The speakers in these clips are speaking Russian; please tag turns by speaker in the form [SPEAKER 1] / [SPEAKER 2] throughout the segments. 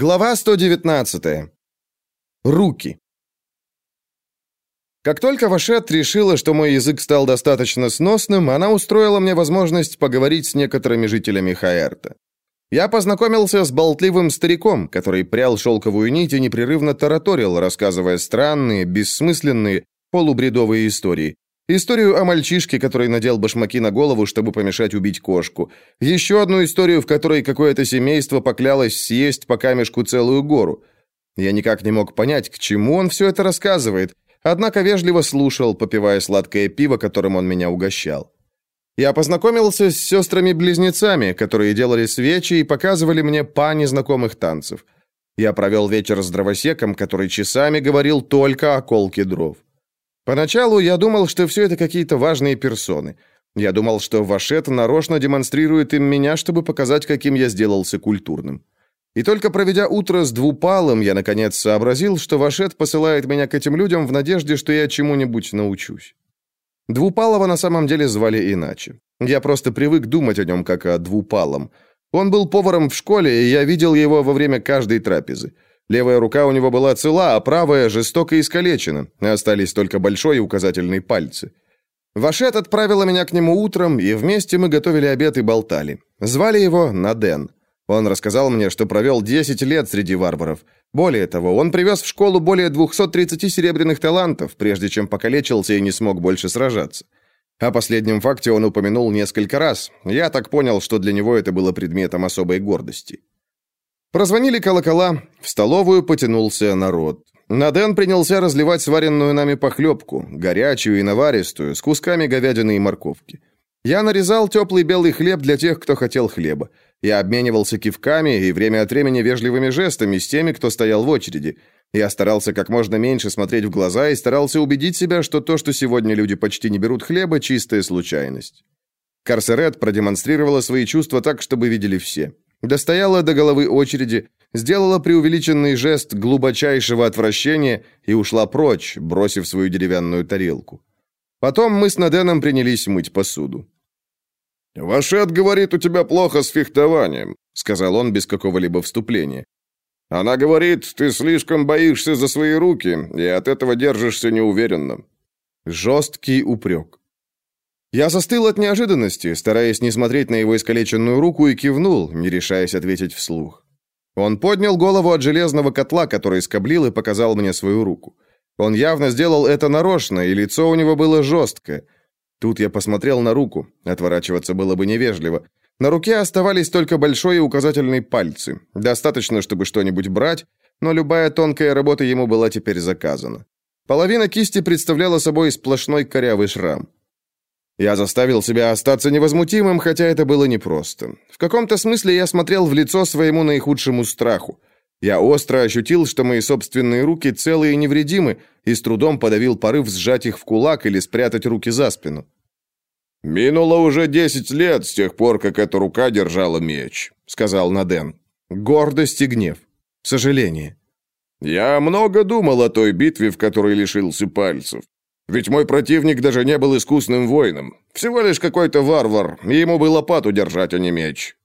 [SPEAKER 1] Глава 119. Руки. Как только Вашет решила, что мой язык стал достаточно сносным, она устроила мне возможность поговорить с некоторыми жителями Хаэрта. Я познакомился с болтливым стариком, который прял шелковую нить и непрерывно тараторил, рассказывая странные, бессмысленные, полубредовые истории, Историю о мальчишке, который надел башмаки на голову, чтобы помешать убить кошку. Еще одну историю, в которой какое-то семейство поклялось съесть по камешку целую гору. Я никак не мог понять, к чему он все это рассказывает, однако вежливо слушал, попивая сладкое пиво, которым он меня угощал. Я познакомился с сестрами-близнецами, которые делали свечи и показывали мне па незнакомых танцев. Я провел вечер с дровосеком, который часами говорил только о колке дров. Поначалу я думал, что все это какие-то важные персоны. Я думал, что Вашет нарочно демонстрирует им меня, чтобы показать, каким я сделался культурным. И только проведя утро с двупалом, я наконец сообразил, что Вашет посылает меня к этим людям в надежде, что я чему-нибудь научусь. Двупалова на самом деле звали иначе. Я просто привык думать о нем как о двупалом. Он был поваром в школе, и я видел его во время каждой трапезы. Левая рука у него была цела, а правая жестоко искалечена. Остались только большой и указательный пальцы. Вашет отправила меня к нему утром, и вместе мы готовили обед и болтали. Звали его Наден. Он рассказал мне, что провел 10 лет среди варваров. Более того, он привез в школу более 230 серебряных талантов, прежде чем покалечился и не смог больше сражаться. О последнем факте он упомянул несколько раз. Я так понял, что для него это было предметом особой гордости. Прозвонили колокола, в столовую потянулся народ. Наден принялся разливать сваренную нами похлебку, горячую и наваристую, с кусками говядины и морковки. Я нарезал теплый белый хлеб для тех, кто хотел хлеба. Я обменивался кивками и время от времени вежливыми жестами с теми, кто стоял в очереди. Я старался как можно меньше смотреть в глаза и старался убедить себя, что то, что сегодня люди почти не берут хлеба, чистая случайность. Карсерет продемонстрировала свои чувства так, чтобы видели все. Достояла до головы очереди, сделала преувеличенный жест глубочайшего отвращения и ушла прочь, бросив свою деревянную тарелку. Потом мы с Наденом принялись мыть посуду. «Вашет говорит, у тебя плохо с фехтованием», — сказал он без какого-либо вступления. «Она говорит, ты слишком боишься за свои руки, и от этого держишься неуверенно». Жесткий упрек. Я застыл от неожиданности, стараясь не смотреть на его искалеченную руку, и кивнул, не решаясь ответить вслух. Он поднял голову от железного котла, который скоблил, и показал мне свою руку. Он явно сделал это нарочно, и лицо у него было жесткое. Тут я посмотрел на руку, отворачиваться было бы невежливо. На руке оставались только большой и указательный пальцы. Достаточно, чтобы что-нибудь брать, но любая тонкая работа ему была теперь заказана. Половина кисти представляла собой сплошной корявый шрам. Я заставил себя остаться невозмутимым, хотя это было непросто. В каком-то смысле я смотрел в лицо своему наихудшему страху. Я остро ощутил, что мои собственные руки целые и невредимы, и с трудом подавил порыв сжать их в кулак или спрятать руки за спину. «Минуло уже десять лет с тех пор, как эта рука держала меч», — сказал Наден. Гордость и гнев. Сожаление. «Я много думал о той битве, в которой лишился пальцев. Ведь мой противник даже не был искусным воином. Всего лишь какой-то варвар, и ему бы лопату держать, а не меч.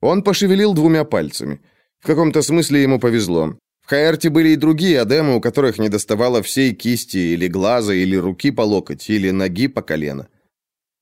[SPEAKER 1] Он пошевелил двумя пальцами. В каком-то смысле ему повезло. В Хаэрте были и другие адемы, у которых не доставало всей кисти или глаза, или руки по локоть, или ноги по колено.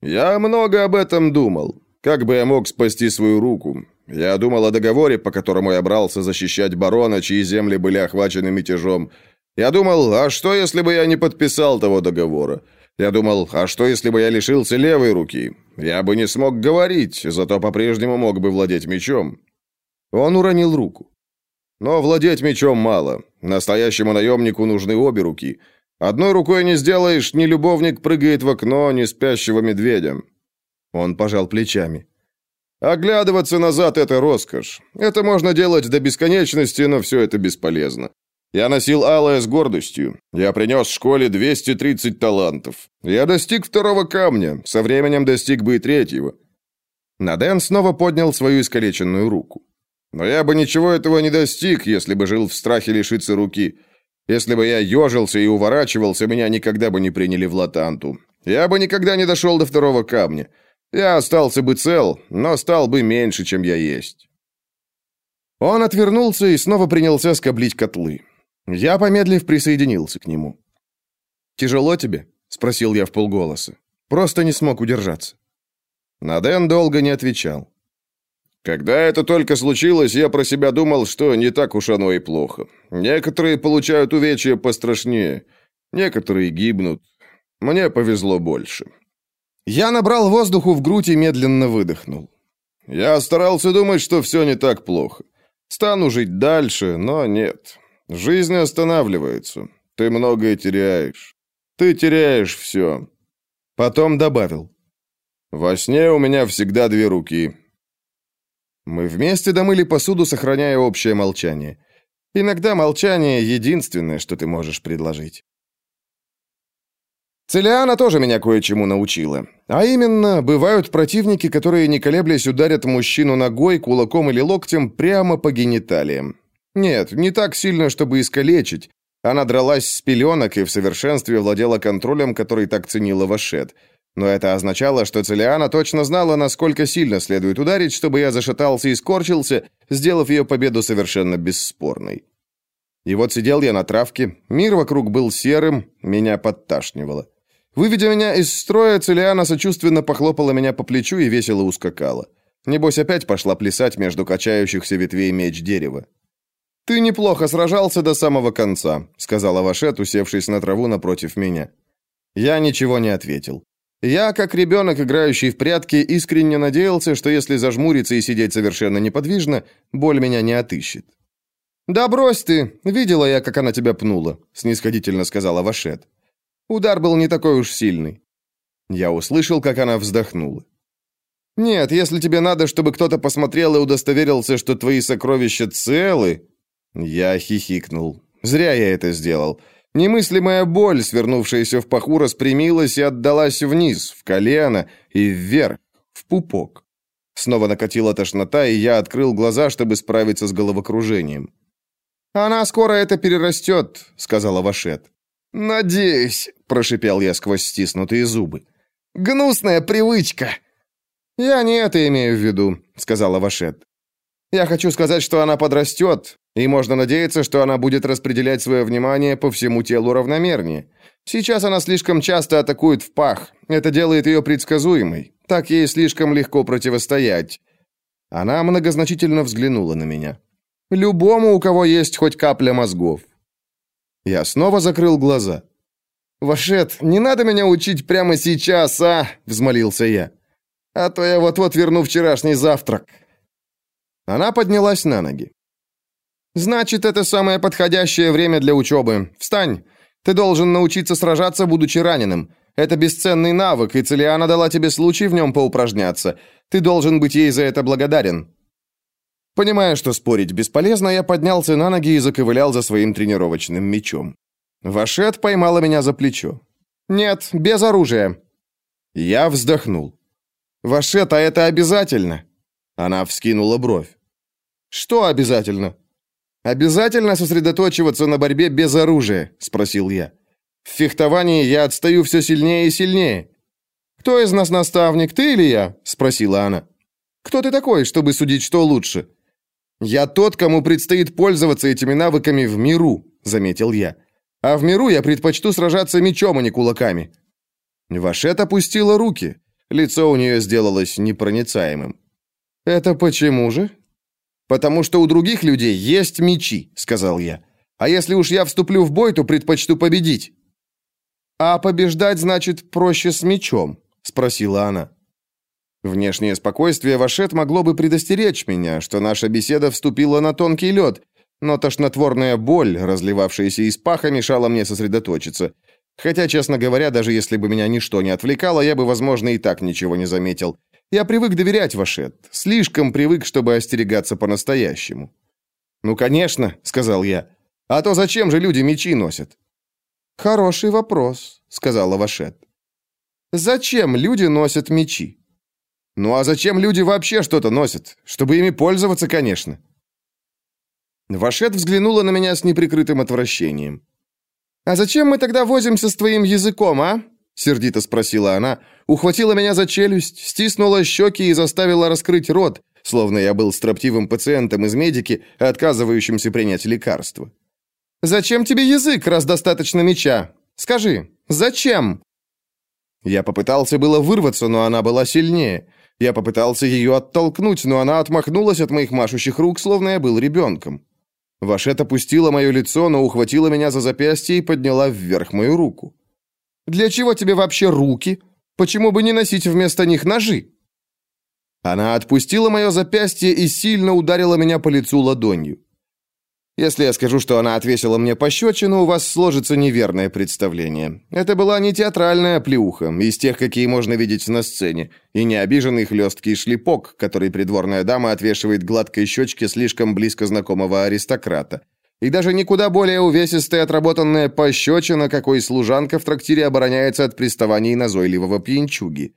[SPEAKER 1] «Я много об этом думал. Как бы я мог спасти свою руку? Я думал о договоре, по которому я брался защищать барона, чьи земли были охвачены мятежом. Я думал, а что, если бы я не подписал того договора? Я думал, а что, если бы я лишился левой руки? Я бы не смог говорить, зато по-прежнему мог бы владеть мечом. Он уронил руку. Но владеть мечом мало. Настоящему наемнику нужны обе руки. Одной рукой не сделаешь, ни любовник прыгает в окно, ни спящего медведя. Он пожал плечами. Оглядываться назад — это роскошь. Это можно делать до бесконечности, но все это бесполезно. Я носил алое с гордостью. Я принес школе 230 талантов. Я достиг второго камня, со временем достиг бы и третьего. Наден снова поднял свою искалеченную руку. Но я бы ничего этого не достиг, если бы жил в страхе лишиться руки. Если бы я ежился и уворачивался, меня никогда бы не приняли в латанту. Я бы никогда не дошел до второго камня. Я остался бы цел, но стал бы меньше, чем я есть. Он отвернулся и снова принялся скоблить котлы. Я, помедлив, присоединился к нему. «Тяжело тебе?» — спросил я в полголоса. Просто не смог удержаться. Наден долго не отвечал.
[SPEAKER 2] Когда это только случилось, я про себя думал, что не так уж оно и плохо. Некоторые получают увечья пострашнее, некоторые гибнут. Мне повезло больше.
[SPEAKER 1] Я набрал воздуху в грудь и медленно выдохнул.
[SPEAKER 2] Я старался думать, что все не так плохо. Стану жить дальше, но нет. Жизнь останавливается. Ты многое теряешь. Ты теряешь все.
[SPEAKER 1] Потом добавил.
[SPEAKER 2] Во сне у меня всегда две руки.
[SPEAKER 1] Мы вместе домыли посуду, сохраняя общее молчание. Иногда молчание — единственное, что ты можешь предложить. Целиана тоже меня кое-чему научила. А именно, бывают противники, которые, не колеблясь, ударят мужчину ногой, кулаком или локтем прямо по гениталиям. Нет, не так сильно, чтобы искалечить. Она дралась с пеленок и в совершенстве владела контролем, который так ценила Вашет. Но это означало, что Целиана точно знала, насколько сильно следует ударить, чтобы я зашатался и скорчился, сделав ее победу совершенно бесспорной. И вот сидел я на травке, мир вокруг был серым, меня подташнивало. Выведя меня из строя, Целиана сочувственно похлопала меня по плечу и весело ускакала. Небось, опять пошла плясать между качающихся ветвей меч дерева. «Ты неплохо сражался до самого конца», — сказала Вашет, усевшись на траву напротив меня. Я ничего не ответил. Я, как ребенок, играющий в прятки, искренне надеялся, что если зажмуриться и сидеть совершенно неподвижно, боль меня не отыщет. «Да брось ты! Видела я, как она тебя пнула», — снисходительно сказала Вашет. Удар был не такой уж сильный. Я услышал, как она вздохнула. Нет, если тебе надо, чтобы кто-то посмотрел и удостоверился, что твои сокровища целы, я хихикнул. Зря я это сделал. Немыслимая боль, свернувшаяся в паху, распрямилась и отдалась вниз, в колено и вверх, в пупок. Снова накатила тошнота, и я открыл глаза, чтобы справиться с головокружением. «Она скоро это перерастет», — сказала Вашет. «Надеюсь», — прошипел я сквозь стиснутые зубы. «Гнусная привычка!» «Я не это имею в виду», — сказала Вашет. «Я хочу сказать, что она подрастет, и можно надеяться, что она будет распределять свое внимание по всему телу равномернее. Сейчас она слишком часто атакует в пах. Это делает ее предсказуемой. Так ей слишком легко противостоять». Она многозначительно взглянула на меня. «Любому, у кого есть хоть капля мозгов. Я снова закрыл глаза. «Вашет, не надо меня учить прямо сейчас, а?» — взмолился я. «А то я вот-вот верну вчерашний завтрак». Она поднялась на ноги. «Значит, это самое подходящее время для учебы. Встань. Ты должен научиться сражаться, будучи раненым. Это бесценный навык, и Целиана дала тебе случай в нем поупражняться. Ты должен быть ей за это благодарен. Понимая, что спорить бесполезно, я поднялся на ноги и заковылял за своим тренировочным мечом. Вашет поймала меня за плечо. «Нет, без оружия». Я вздохнул. «Вашет, а это обязательно?» Она вскинула бровь. «Что обязательно?» «Обязательно сосредоточиваться на борьбе без оружия?» – спросил я. «В фехтовании я отстаю все сильнее и сильнее». «Кто из нас наставник, ты или я?» – спросила она. «Кто ты такой, чтобы судить, что лучше?» «Я тот, кому предстоит пользоваться этими навыками в миру», — заметил я. «А в миру я предпочту сражаться мечом, а не кулаками». Вашет опустила руки. Лицо у нее сделалось непроницаемым. «Это почему же?» «Потому что у других людей есть мечи», — сказал я. «А если уж я вступлю в бой, то предпочту победить». «А побеждать, значит, проще с мечом?» — спросила она. Внешнее спокойствие Вашет могло бы предостеречь меня, что наша беседа вступила на тонкий лед, но тошнотворная боль, разливавшаяся из паха, мешала мне сосредоточиться. Хотя, честно говоря, даже если бы меня ничто не отвлекало, я бы, возможно, и так ничего не заметил. Я привык доверять Вашет, слишком привык, чтобы остерегаться по-настоящему. «Ну, конечно», — сказал я. «А то зачем же люди мечи носят?» «Хороший вопрос», — сказала Вашет. «Зачем люди носят мечи?» Ну а зачем люди вообще что-то носят? Чтобы ими пользоваться, конечно. Вашет взглянула на меня с неприкрытым отвращением. «А зачем мы тогда возимся с твоим языком, а?» Сердито спросила она, ухватила меня за челюсть, стиснула щеки и заставила раскрыть рот, словно я был строптивым пациентом из медики, отказывающимся принять лекарство. «Зачем тебе язык, раз достаточно меча? Скажи, зачем?» Я попытался было вырваться, но она была сильнее. Я попытался ее оттолкнуть, но она отмахнулась от моих машущих рук, словно я был ребенком. Вашет опустила мое лицо, но ухватила меня за запястье и подняла вверх мою руку. «Для чего тебе вообще руки? Почему бы не носить вместо них ножи?» Она отпустила мое запястье и сильно ударила меня по лицу ладонью. Если я скажу, что она отвесила мне пощечину, у вас сложится неверное представление. Это была не театральная плюха, из тех, какие можно видеть на сцене, и не обиженный хлесткий шлепок, который придворная дама отвешивает гладкой щечке слишком близко знакомого аристократа. И даже никуда более увесистая отработанная пощечина, какой служанка в трактире обороняется от приставаний назойливого пьянчуги.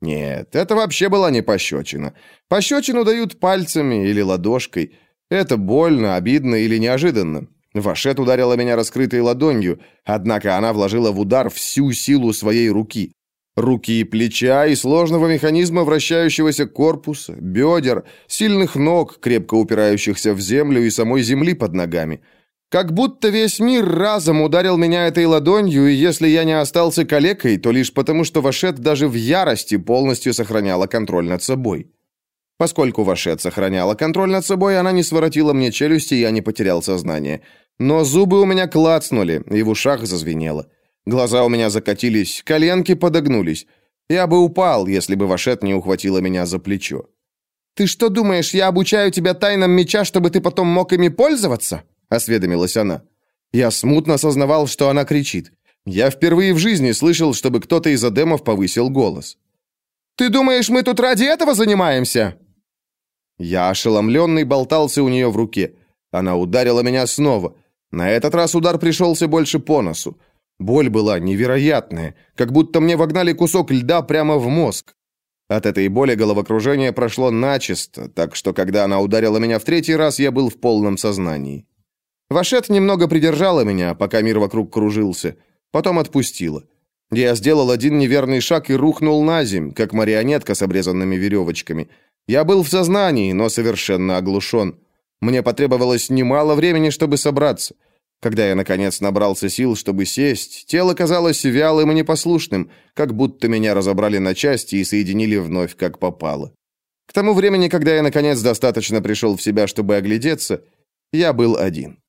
[SPEAKER 1] Нет, это вообще была не пощечина. Пощечину дают пальцами или ладошкой – это больно, обидно или неожиданно. Вашет ударила меня раскрытой ладонью, однако она вложила в удар всю силу своей руки. Руки, плеча и сложного механизма вращающегося корпуса, бедер, сильных ног, крепко упирающихся в землю и самой земли под ногами. Как будто весь мир разом ударил меня этой ладонью, и если я не остался калекой, то лишь потому, что Вашет даже в ярости полностью сохраняла контроль над собой. Поскольку Вашет сохраняла контроль над собой, она не своротила мне челюсти, и я не потерял сознание. Но зубы у меня клацнули, и в ушах зазвенело. Глаза у меня закатились, коленки подогнулись. Я бы упал, если бы Вашет не ухватила меня за плечо. «Ты что думаешь, я обучаю тебя тайнам меча, чтобы ты потом мог ими пользоваться?» — осведомилась она. Я смутно осознавал, что она кричит. Я впервые в жизни слышал, чтобы кто-то из адемов повысил голос. «Ты думаешь, мы тут ради этого занимаемся?» Я, ошеломленный, болтался у нее в руке. Она ударила меня снова. На этот раз удар пришелся больше по носу. Боль была невероятная, как будто мне вогнали кусок льда прямо в мозг. От этой боли головокружение прошло начисто, так что когда она ударила меня в третий раз, я был в полном сознании. Вашет немного придержала меня, пока мир вокруг кружился, потом отпустила. Я сделал один неверный шаг и рухнул на земь, как марионетка с обрезанными веревочками – я был в сознании, но совершенно оглушен. Мне потребовалось немало времени, чтобы собраться. Когда я, наконец, набрался сил, чтобы сесть, тело казалось вялым и непослушным, как будто меня разобрали на части и соединили вновь, как попало. К тому времени, когда я, наконец, достаточно пришел в себя, чтобы оглядеться, я был один.